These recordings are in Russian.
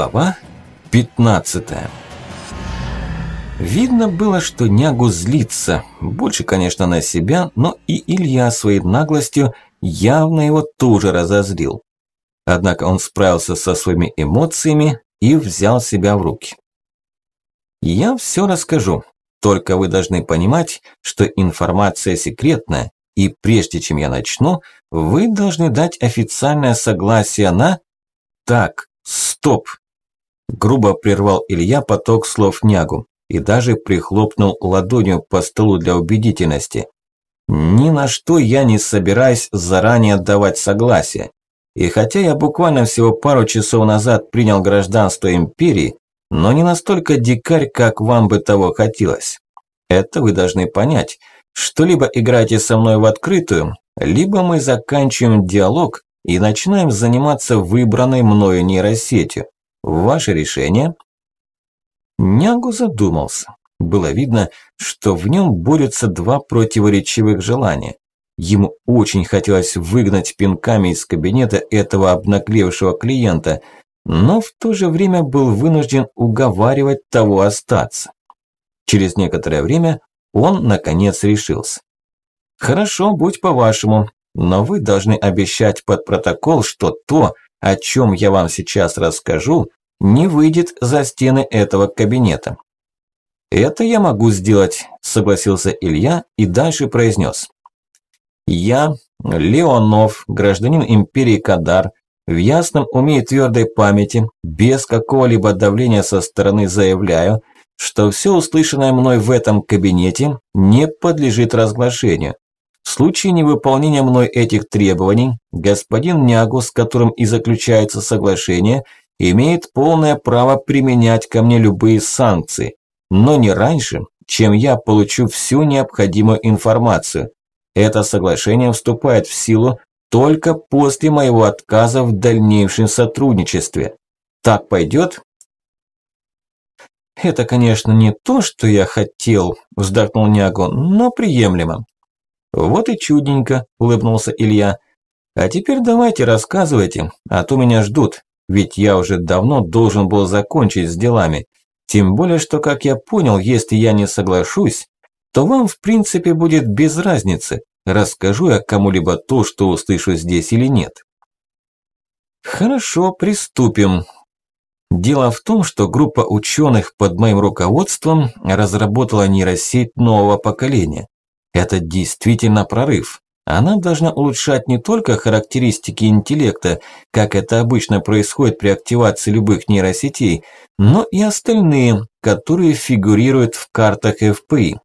Глава 15 Видно было, что Нягу злится, больше, конечно, на себя, но и Илья своей наглостью явно его тоже разозлил. Однако он справился со своими эмоциями и взял себя в руки. «Я все расскажу, только вы должны понимать, что информация секретная, и прежде чем я начну, вы должны дать официальное согласие на... Так, стоп! Грубо прервал Илья поток слов Нягу и даже прихлопнул ладонью по столу для убедительности. Ни на что я не собираюсь заранее давать согласие. И хотя я буквально всего пару часов назад принял гражданство империи, но не настолько дикарь, как вам бы того хотелось. Это вы должны понять, что либо играете со мной в открытую, либо мы заканчиваем диалог и начинаем заниматься выбранной мною нейросетью. Ваше решение? Нягу задумался. Было видно, что в нем борются два противоречивых желания. Ему очень хотелось выгнать пинками из кабинета этого обнаглевшего клиента, но в то же время был вынужден уговаривать того остаться. Через некоторое время он, наконец, решился. «Хорошо, будь по-вашему, но вы должны обещать под протокол, что то, о чем я вам сейчас расскажу, не выйдет за стены этого кабинета». «Это я могу сделать», – согласился Илья и дальше произнес. «Я, Леонов, гражданин империи Кадар, в ясном уме и твердой памяти, без какого-либо давления со стороны заявляю, что все услышанное мной в этом кабинете не подлежит разглашению. В случае невыполнения мной этих требований, господин Нягу, с которым и заключается соглашение, имеет полное право применять ко мне любые санкции, но не раньше, чем я получу всю необходимую информацию. Это соглашение вступает в силу только после моего отказа в дальнейшем сотрудничестве. Так пойдет? «Это, конечно, не то, что я хотел», – вздохнул Няго, – «но приемлемо». «Вот и чудненько», – улыбнулся Илья. «А теперь давайте рассказывайте, а то меня ждут, ведь я уже давно должен был закончить с делами. Тем более, что, как я понял, если я не соглашусь, то вам, в принципе, будет без разницы, расскажу я кому-либо то, что услышу здесь или нет». «Хорошо, приступим», Дело в том, что группа ученых под моим руководством разработала нейросеть нового поколения. Это действительно прорыв. Она должна улучшать не только характеристики интеллекта, как это обычно происходит при активации любых нейросетей, но и остальные, которые фигурируют в картах FPI.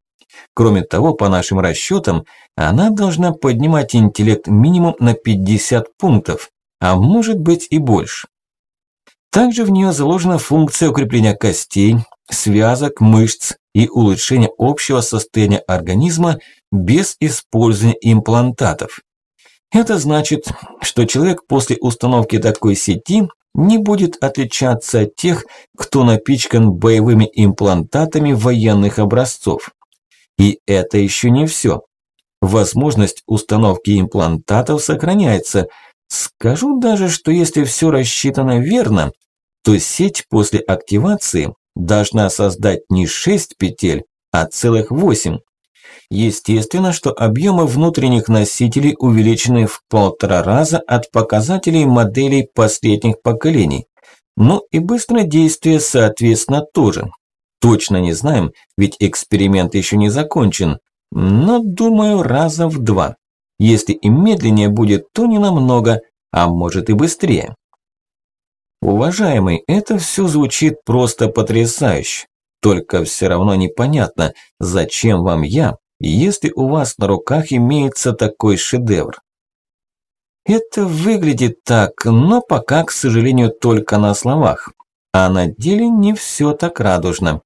Кроме того, по нашим расчетам, она должна поднимать интеллект минимум на 50 пунктов, а может быть и больше. Также в нее заложена функция укрепления костей, связок, мышц и улучшения общего состояния организма без использования имплантатов. Это значит, что человек после установки такой сети не будет отличаться от тех, кто напичкан боевыми имплантатами военных образцов. И это еще не все. Возможность установки имплантатов сохраняется. Скажу даже, что если все рассчитано верно, то сеть после активации должна создать не 6 петель, а целых 8. Естественно, что объемы внутренних носителей увеличены в полтора раза от показателей моделей последних поколений. Ну и быстродействие, соответственно, тоже. Точно не знаем, ведь эксперимент еще не закончен, но, думаю, раза в два. Если и медленнее будет, то не намного, а может и быстрее. Уважаемый, это все звучит просто потрясающе. Только все равно непонятно, зачем вам я, если у вас на руках имеется такой шедевр. Это выглядит так, но пока, к сожалению, только на словах. А на деле не все так радужно.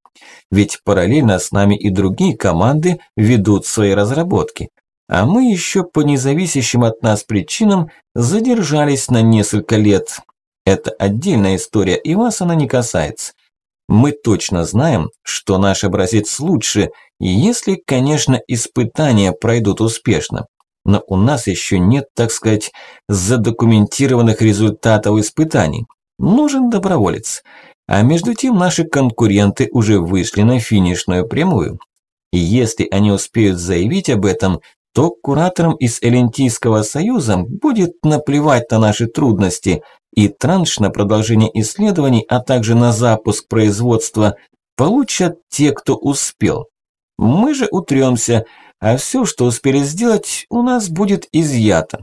Ведь параллельно с нами и другие команды ведут свои разработки. А мы еще по независящим от нас причинам задержались на несколько лет, это отдельная история, и вас она не касается. Мы точно знаем, что наш образец лучше, если, конечно, испытания пройдут успешно. Но у нас еще нет, так сказать, задокументированных результатов испытаний. Нужен доброволец. А между тем наши конкуренты уже вышли на финишную прямую. И если они успеют заявить об этом, то кураторам из Элентийского союза будет наплевать на наши трудности, и транш на продолжение исследований, а также на запуск производства получат те, кто успел. Мы же утремся, а все, что успели сделать, у нас будет изъято.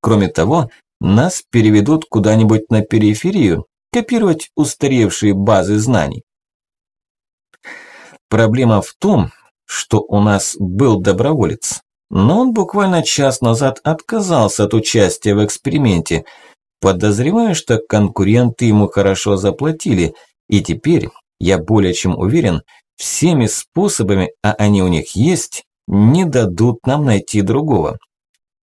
Кроме того, нас переведут куда-нибудь на периферию, копировать устаревшие базы знаний. Проблема в том, что у нас был доброволец, но он буквально час назад отказался от участия в эксперименте. Подозреваю, что конкуренты ему хорошо заплатили, и теперь, я более чем уверен, всеми способами, а они у них есть, не дадут нам найти другого.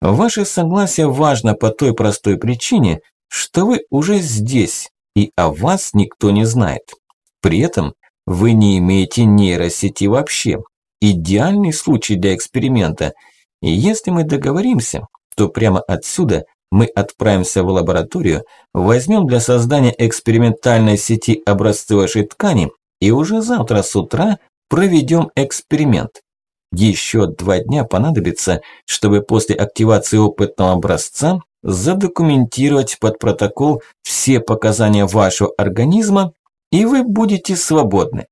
Ваше согласие важно по той простой причине, что вы уже здесь, и о вас никто не знает. При этом вы не имеете нейросети вообще. Идеальный случай для эксперимента. И если мы договоримся, то прямо отсюда мы отправимся в лабораторию, возьмем для создания экспериментальной сети образцы вашей ткани и уже завтра с утра проведем эксперимент. Еще два дня понадобится, чтобы после активации опытного образца задокументировать под протокол все показания вашего организма, и вы будете свободны.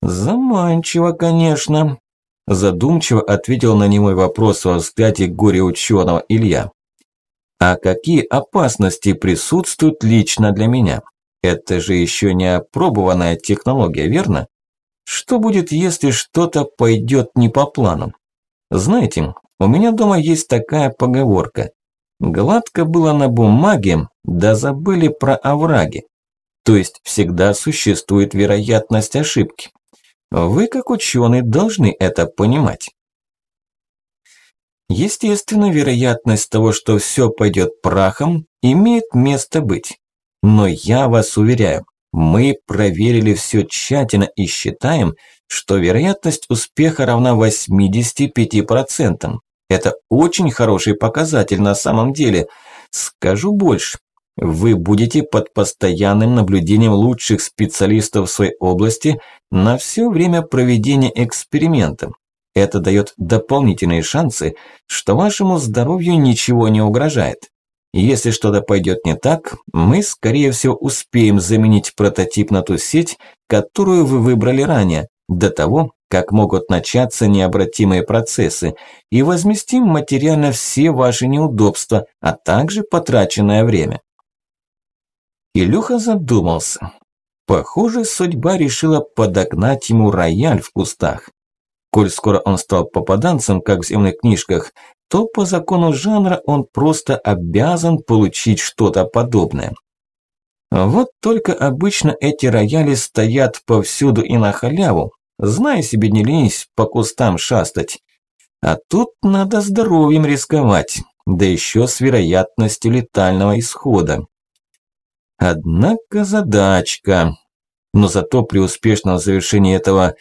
Заманчиво, конечно, задумчиво ответил на немой вопрос во взгляде горе-ученого Илья. А какие опасности присутствуют лично для меня? Это же еще не опробованная технология, верно? Что будет, если что-то пойдет не по плану? Знаете, у меня дома есть такая поговорка. Гладко было на бумаге, да забыли про овраги. То есть всегда существует вероятность ошибки. Вы, как ученый, должны это понимать. Естественно, вероятность того, что все пойдет прахом, имеет место быть. Но я вас уверяю, мы проверили все тщательно и считаем, что вероятность успеха равна 85%. Это очень хороший показатель на самом деле. Скажу больше. Вы будете под постоянным наблюдением лучших специалистов в своей области на все время проведения эксперимента. Это дает дополнительные шансы, что вашему здоровью ничего не угрожает. Если что-то пойдет не так, мы, скорее всего, успеем заменить прототип на ту сеть, которую вы выбрали ранее, до того, как могут начаться необратимые процессы, и возместим материально все ваши неудобства, а также потраченное время. Илюха задумался. Похоже, судьба решила подогнать ему рояль в кустах. Коль скоро он стал попаданцем, как в земных книжках, то по закону жанра он просто обязан получить что-то подобное. Вот только обычно эти рояли стоят повсюду и на халяву, зная себе не ленись по кустам шастать. А тут надо здоровьем рисковать, да еще с вероятностью летального исхода. Однако задачка. Но зато при успешном завершении этого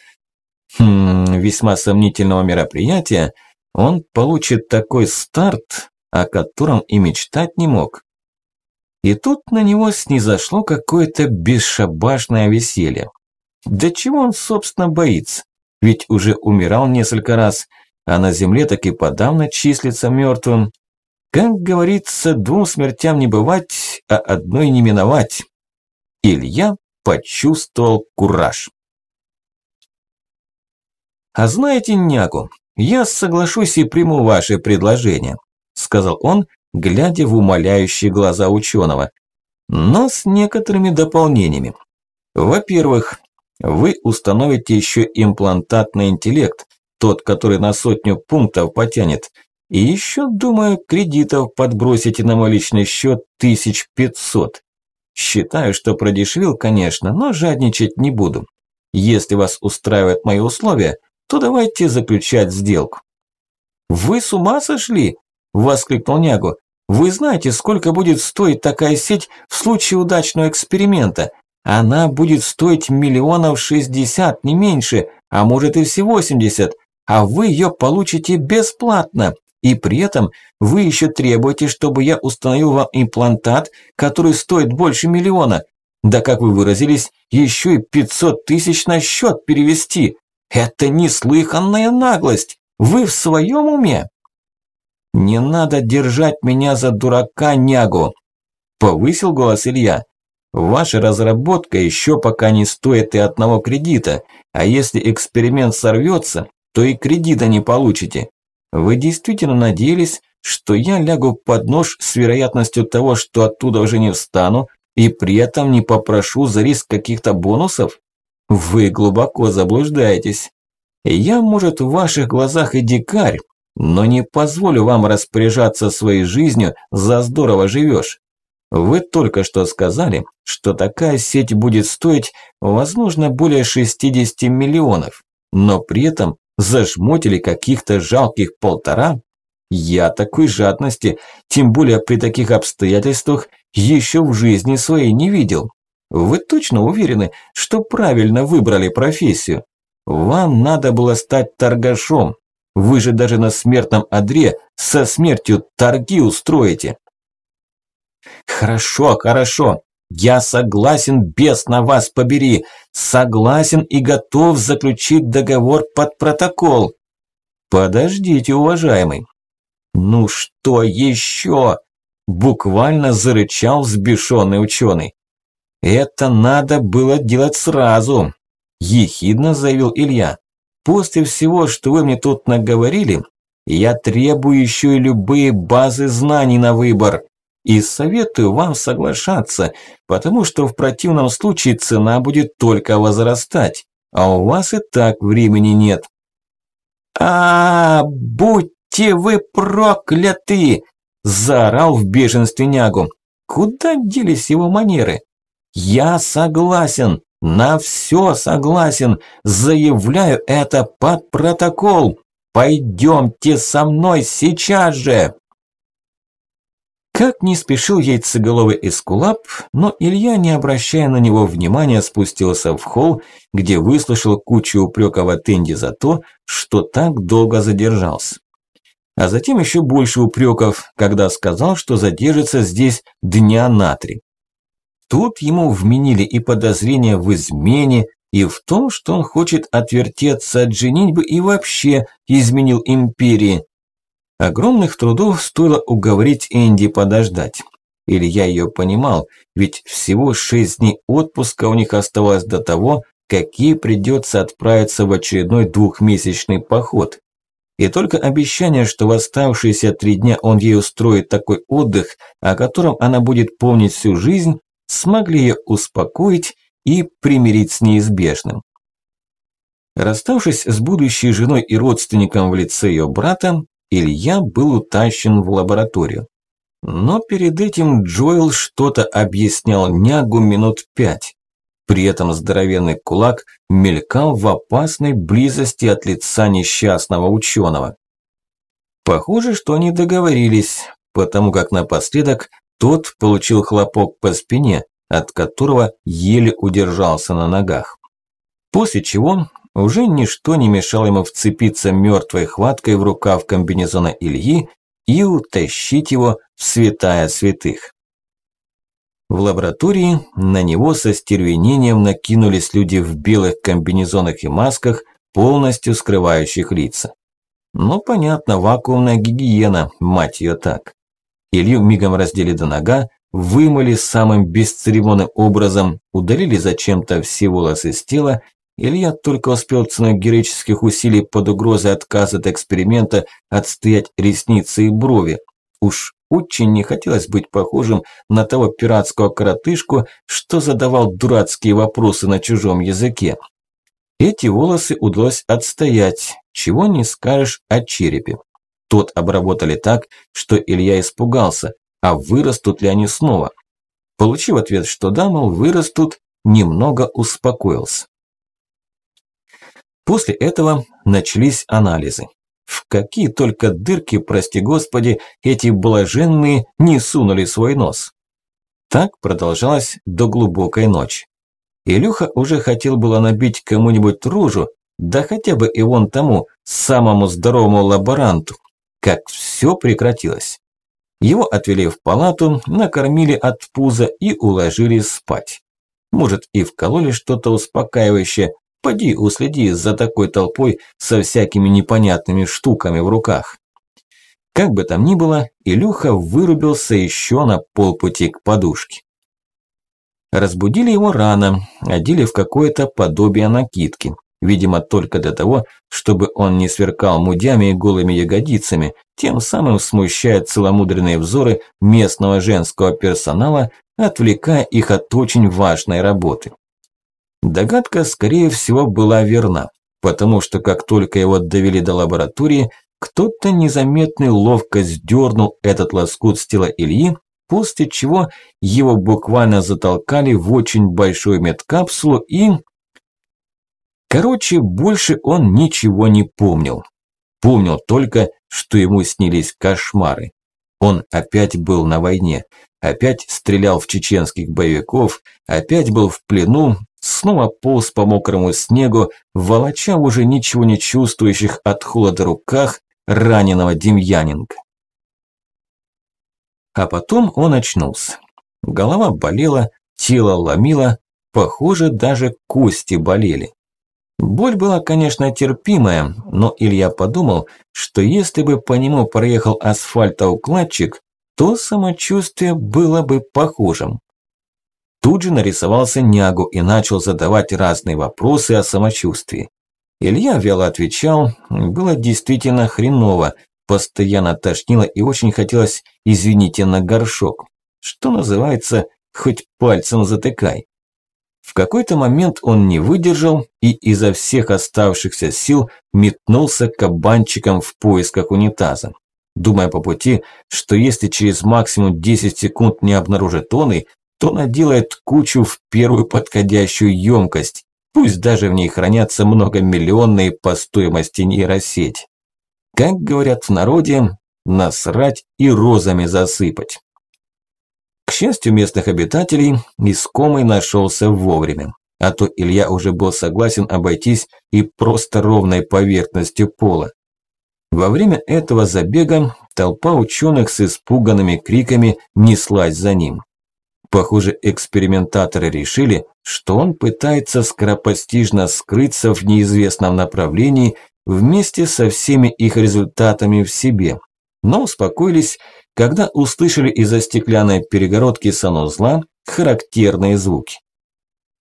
хм, весьма сомнительного мероприятия он получит такой старт, о котором и мечтать не мог. И тут на него снизошло какое-то бесшабашное веселье. Да чего он, собственно, боится? Ведь уже умирал несколько раз, а на земле так и подавно числится мертвым. Как говорится, двум смертям не бывать, а одной не миновать. Илья почувствовал кураж. А знаете, Нягу, я соглашусь и приму ваше предложение, сказал он, глядя в умоляющие глаза ученого, но с некоторыми дополнениями. Во-первых, вы установите еще имплантатный интеллект, тот, который на сотню пунктов потянет. И еще, думаю, кредитов подбросите на мой личный счет 1500. Считаю, что продешевил, конечно, но жадничать не буду. Если вас устраивают мои условия, то давайте заключать сделку. Вы с ума сошли? Воскликнул Нягу. Вы знаете, сколько будет стоить такая сеть в случае удачного эксперимента? Она будет стоить миллионов шестьдесят, не меньше, а может и все восемьдесят, а вы ее получите бесплатно. И при этом вы еще требуете, чтобы я установил вам имплантат, который стоит больше миллиона. Да как вы выразились, еще и 500 тысяч на счет перевести. Это неслыханная наглость. Вы в своем уме? Не надо держать меня за дурака, нягу. Повысил голос Илья. Ваша разработка еще пока не стоит и одного кредита, а если эксперимент сорвется, то и кредита не получите. Вы действительно надеялись, что я лягу под нож с вероятностью того, что оттуда уже не встану, и при этом не попрошу за риск каких-то бонусов? Вы глубоко заблуждаетесь. Я, может, в ваших глазах и дикарь, но не позволю вам распоряжаться своей жизнью, за здорово живешь. Вы только что сказали, что такая сеть будет стоить, возможно, более 60 миллионов, но при этом зажмотили каких-то жалких полтора? Я такой жадности, тем более при таких обстоятельствах, еще в жизни своей не видел. Вы точно уверены, что правильно выбрали профессию? Вам надо было стать торгашом. Вы же даже на смертном одре со смертью торги устроите. Хорошо, хорошо. Я согласен, бес на вас побери. Согласен и готов заключить договор под протокол. Подождите, уважаемый. Ну что еще? Буквально зарычал взбешенный ученый. Это надо было делать сразу, ехидно заявил Илья. После всего, что вы мне тут наговорили, я требую еще и любые базы знаний на выбор. И советую вам соглашаться, потому что в противном случае цена будет только возрастать, а у вас и так времени нет. а, -а, -а будьте вы прокляты! Заорал в бешенстве нягу. Куда делись его манеры? Я согласен, на все согласен, заявляю это под протокол. Пойдемте со мной сейчас же. Как не спешил яйцеголовый эскулап, но Илья, не обращая на него внимания, спустился в холл, где выслушал кучу упреков от Энди за то, что так долго задержался. А затем еще больше упреков, когда сказал, что задержится здесь дня на три. Тут ему вменили и подозрения в измене, и в том, что он хочет отвертеться от женитьбы и вообще изменил империи, Огромных трудов стоило уговорить Энди подождать. Или я ее понимал, ведь всего шесть дней отпуска у них оставалось до того, какие придется отправиться в очередной двухмесячный поход. И только обещание, что в оставшиеся три дня он ей устроит такой отдых, о котором она будет помнить всю жизнь, смогли ее успокоить и примирить с неизбежным. Расставшись с будущей женой и родственником в лице ее брата, Илья был утащен в лабораторию. Но перед этим Джоэл что-то объяснял нягу минут пять. При этом здоровенный кулак мелькал в опасной близости от лица несчастного ученого. Похоже, что они договорились, потому как напоследок тот получил хлопок по спине, от которого еле удержался на ногах. После чего уже ничто не мешало ему вцепиться мертвой хваткой в рукав комбинезона Ильи и утащить его в святая святых. В лаборатории на него со стервенением накинулись люди в белых комбинезонах и масках, полностью скрывающих лица. Ну, понятно, вакуумная гигиена, мать ее так. Илью мигом раздели до нога, вымыли самым бесцеремонным образом, удалили зачем-то все волосы с тела Илья только успел ценой героических усилий под угрозой отказа от эксперимента отстоять ресницы и брови. Уж очень не хотелось быть похожим на того пиратского коротышку, что задавал дурацкие вопросы на чужом языке. Эти волосы удалось отстоять, чего не скажешь о черепе. Тот обработали так, что Илья испугался, а вырастут ли они снова. Получив ответ, что да, мол, вырастут, немного успокоился. После этого начались анализы. В какие только дырки, прости господи, эти блаженные не сунули свой нос. Так продолжалось до глубокой ночи. Илюха уже хотел было набить кому-нибудь ружу, да хотя бы и вон тому, самому здоровому лаборанту. Как все прекратилось. Его отвели в палату, накормили от пуза и уложили спать. Может, и вкололи что-то успокаивающее. Поди уследи за такой толпой со всякими непонятными штуками в руках. Как бы там ни было, Илюха вырубился еще на полпути к подушке. Разбудили его рано, одели в какое-то подобие накидки. Видимо, только для того, чтобы он не сверкал мудями и голыми ягодицами, тем самым смущая целомудренные взоры местного женского персонала, отвлекая их от очень важной работы. Догадка, скорее всего, была верна, потому что как только его довели до лаборатории, кто-то незаметно ловко сдернул этот лоскут с тела Ильи, после чего его буквально затолкали в очень большую медкапсулу и... Короче, больше он ничего не помнил. Помнил только, что ему снились кошмары. Он опять был на войне, опять стрелял в чеченских боевиков, опять был в плену, снова полз по мокрому снегу, волоча уже ничего не чувствующих от холода руках раненого Демьяненко. А потом он очнулся. Голова болела, тело ломило, похоже, даже кости болели. Боль была, конечно, терпимая, но Илья подумал, что если бы по нему проехал асфальтоукладчик, то самочувствие было бы похожим. Тут же нарисовался Нягу и начал задавать разные вопросы о самочувствии. Илья вяло отвечал, было действительно хреново, постоянно тошнило и очень хотелось, извините, на горшок. Что называется, хоть пальцем затыкай. В какой-то момент он не выдержал и изо всех оставшихся сил метнулся кабанчиком в поисках унитаза. Думая по пути, что если через максимум 10 секунд не обнаружит он то наделает кучу в первую подходящую емкость, Пусть даже в ней хранятся многомиллионные по стоимости нейросеть. Как говорят в народе, насрать и розами засыпать. Счастью местных обитателей, искомый нашелся вовремя. А то Илья уже был согласен обойтись и просто ровной поверхностью пола. Во время этого забега толпа ученых с испуганными криками неслась за ним. Похоже, экспериментаторы решили, что он пытается скоропостижно скрыться в неизвестном направлении вместе со всеми их результатами в себе, но успокоились, когда услышали из-за стеклянной перегородки санузла характерные звуки.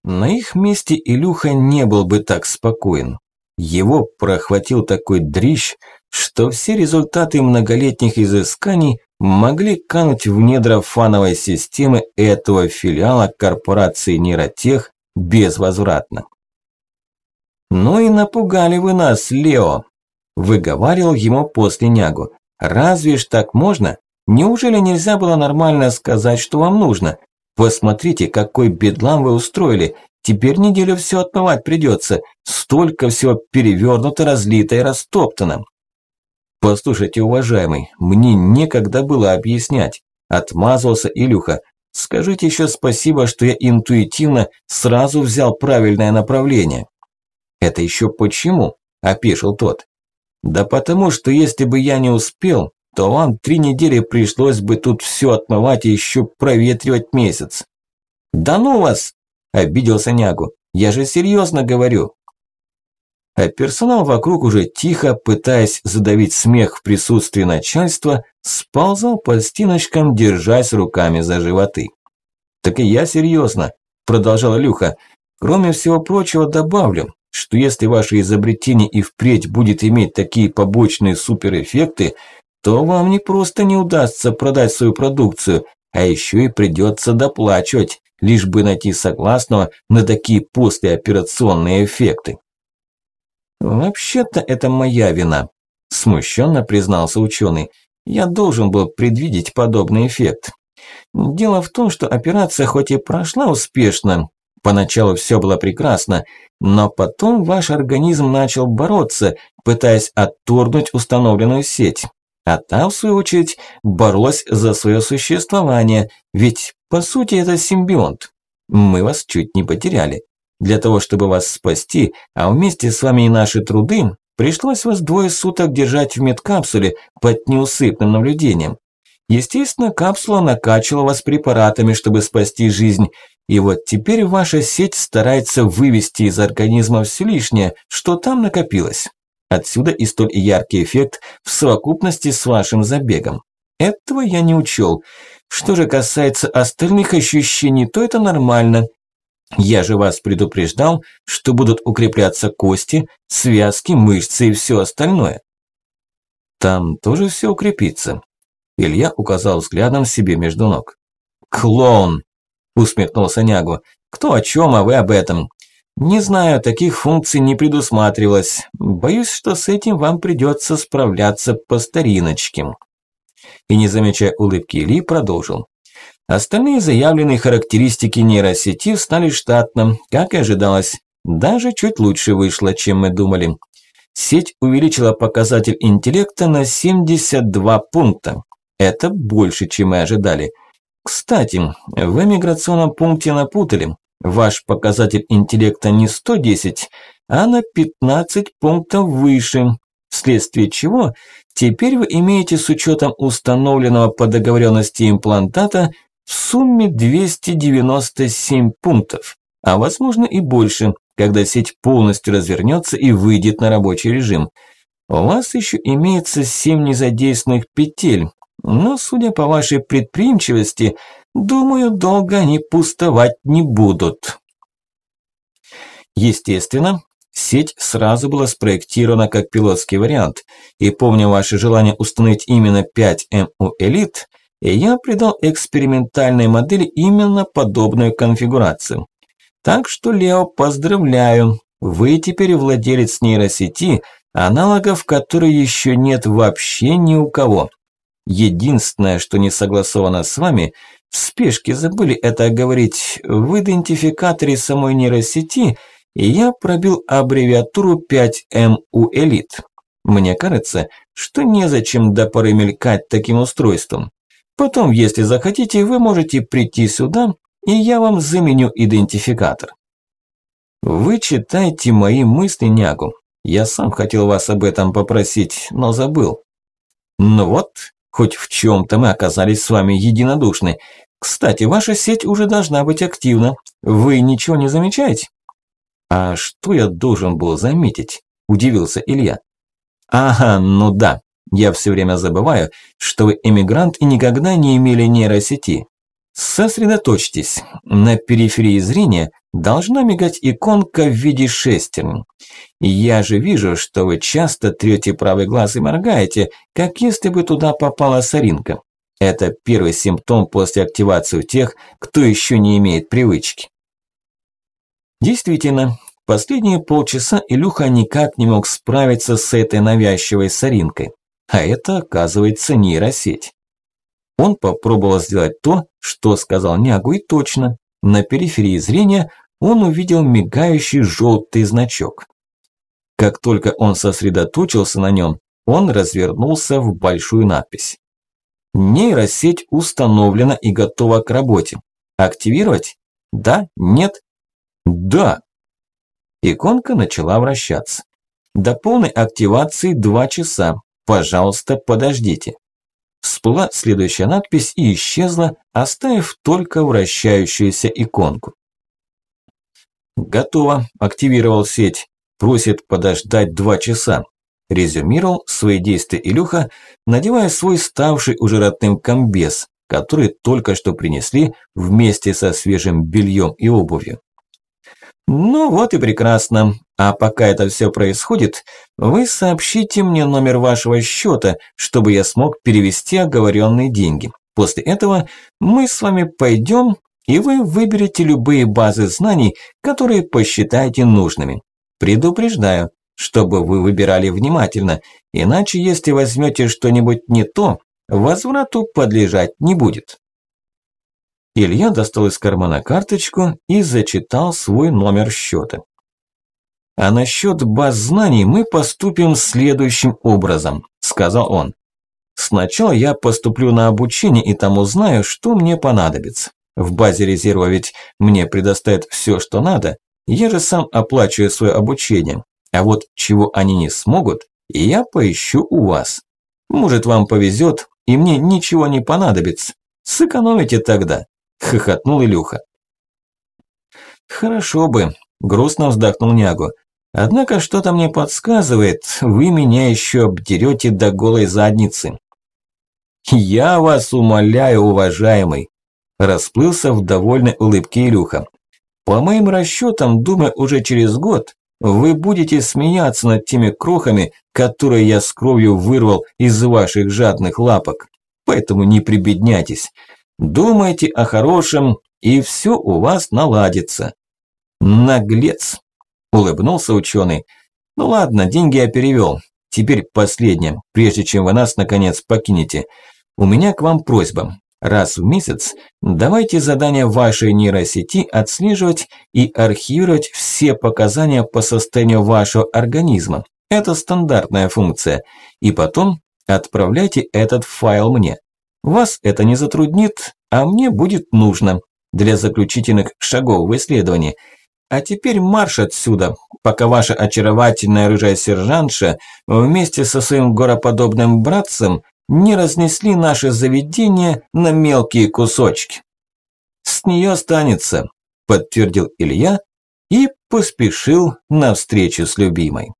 На их месте Илюха не был бы так спокоен. Его прохватил такой дрищ, что все результаты многолетних изысканий могли кануть в недра фановой системы этого филиала корпорации Нейротех безвозвратно. «Ну и напугали вы нас, Лео!» – выговаривал ему после нягу. «Разве ж так можно? Неужели нельзя было нормально сказать, что вам нужно? Посмотрите, какой бедлам вы устроили. Теперь неделю все отмывать придется. Столько всего перевернуто, разлито и растоптано. «Послушайте, уважаемый, мне некогда было объяснять», – отмазался Илюха. «Скажите еще спасибо, что я интуитивно сразу взял правильное направление». «Это еще почему?» – опешил тот. «Да потому что если бы я не успел, то вам три недели пришлось бы тут все отмывать и еще проветривать месяц». «Да ну вас!» – обиделся Нягу. «Я же серьезно говорю а персонал вокруг уже тихо, пытаясь задавить смех в присутствии начальства, сползал по стеночкам, держась руками за животы. «Так и я серьезно», – продолжала Люха. «Кроме всего прочего добавлю, что если ваше изобретение и впредь будет иметь такие побочные суперэффекты, то вам не просто не удастся продать свою продукцию, а еще и придется доплачивать, лишь бы найти согласного на такие послеоперационные эффекты. «Вообще-то это моя вина», – смущенно признался ученый. «Я должен был предвидеть подобный эффект. Дело в том, что операция хоть и прошла успешно, поначалу все было прекрасно, но потом ваш организм начал бороться, пытаясь отторгнуть установленную сеть. А та, в свою очередь, боролась за свое существование, ведь, по сути, это симбионт. Мы вас чуть не потеряли. Для того, чтобы вас спасти, а вместе с вами и наши труды, Пришлось вас двое суток держать в медкапсуле под неусыпным наблюдением. Естественно, капсула накачивала вас препаратами, чтобы спасти жизнь. И вот теперь ваша сеть старается вывести из организма все лишнее, что там накопилось. Отсюда и столь яркий эффект в совокупности с вашим забегом. Этого я не учел. Что же касается остальных ощущений, то это нормально. Я же вас предупреждал, что будут укрепляться кости, связки, мышцы и все остальное. Там тоже все укрепится. Илья указал взглядом себе между ног. «Клоун!» – усмехнулся Нягу. «Кто о чем, а вы об этом? Не знаю, таких функций не предусматривалось. Боюсь, что с этим вам придется справляться по стариночке». И не замечая улыбки Ильи, продолжил. Остальные заявленные характеристики нейросети стали штатным, как и ожидалось. Даже чуть лучше вышло, чем мы думали. Сеть увеличила показатель интеллекта на 72 пункта. Это больше, чем мы ожидали. Кстати, в эмиграционном пункте напутали. Ваш показатель интеллекта не 110, а на 15 пунктов выше, вследствие чего теперь вы имеете с учетом установленного по договоренности имплантата в сумме 297 пунктов, а возможно и больше, когда сеть полностью развернется и выйдет на рабочий режим. У вас еще имеется 7 незадействованных петель, но, судя по вашей предприимчивости, думаю, долго они пустовать не будут. Естественно, сеть сразу была спроектирована как пилотский вариант, и помня ваше желание установить именно 5МУ Элит, я придал экспериментальной модели именно подобную конфигурацию. Так что, Лео, поздравляю, вы теперь владелец нейросети, аналогов которой еще нет вообще ни у кого. Единственное, что не согласовано с вами, в спешке забыли это говорить, в идентификаторе самой нейросети я пробил аббревиатуру 5МУ Элит. Мне кажется, что незачем до поры мелькать таким устройством. Потом, если захотите, вы можете прийти сюда, и я вам заменю идентификатор. Вы читаете мои мысли, Нягу. Я сам хотел вас об этом попросить, но забыл. Ну вот, Хоть в чем-то мы оказались с вами единодушны. Кстати, ваша сеть уже должна быть активна. Вы ничего не замечаете? А что я должен был заметить? Удивился Илья. Ага, ну да. Я все время забываю, что вы эмигрант и никогда не имели нейросети. Сосредоточьтесь. На периферии зрения должна мигать иконка в виде шестерни. Я же вижу, что вы часто трете правый глаз и моргаете, как если бы туда попала соринка. Это первый симптом после активации у тех, кто еще не имеет привычки. Действительно, последние полчаса Илюха никак не мог справиться с этой навязчивой соринкой. А это, оказывается, нейросеть. Он попробовал сделать то, что сказал Нягу, и точно. На периферии зрения он увидел мигающий желтый значок. Как только он сосредоточился на нем, он развернулся в большую надпись. Нейросеть установлена и готова к работе. Активировать? Да? Нет? Да. Иконка начала вращаться. До полной активации 2 часа. Пожалуйста, подождите. Всплыла следующая надпись и исчезла, оставив только вращающуюся иконку. «Готово», – активировал сеть. Просит подождать два часа. Резюмировал свои действия Илюха, надевая свой ставший уже родным комбез, который только что принесли вместе со свежим бельем и обувью. Ну вот и прекрасно. А пока это все происходит, вы сообщите мне номер вашего счета, чтобы я смог перевести оговоренные деньги. После этого мы с вами пойдем, и вы выберете любые базы знаний, которые посчитаете нужными. Предупреждаю, чтобы вы выбирали внимательно, иначе если возьмете что-нибудь не то, возврату подлежать не будет. Илья достал из кармана карточку и зачитал свой номер счета. «А насчет баз знаний мы поступим следующим образом», – сказал он. «Сначала я поступлю на обучение и там узнаю, что мне понадобится. В базе резерва ведь мне предоставят все, что надо. Я же сам оплачиваю свое обучение. А вот чего они не смогут, я поищу у вас. Может, вам повезет, и мне ничего не понадобится. Сэкономите тогда, хохотнул Илюха. Хорошо бы, грустно вздохнул Нягу. Однако что-то мне подсказывает, вы меня еще обдерете до голой задницы. Я вас умоляю, уважаемый, расплылся в довольной улыбке Илюха. По моим расчетам, думаю, уже через год вы будете смеяться над теми крохами, которые я с кровью вырвал из ваших жадных лапок. Поэтому не прибедняйтесь. Думайте о хорошем, и все у вас наладится. Наглец, улыбнулся ученый. Ну ладно, деньги я перевел. Теперь последнее, прежде чем вы нас наконец покинете. У меня к вам просьба раз в месяц давайте задание вашей нейросети отслеживать и архивировать все показания по состоянию вашего организма. Это стандартная функция. И потом отправляйте этот файл мне. Вас это не затруднит, а мне будет нужно для заключительных шагов в исследовании. А теперь марш отсюда, пока ваша очаровательная рыжая сержантша вместе со своим гороподобным братцем не разнесли наше заведение на мелкие кусочки. С нее останется, подтвердил Илья и поспешил на встречу с любимой.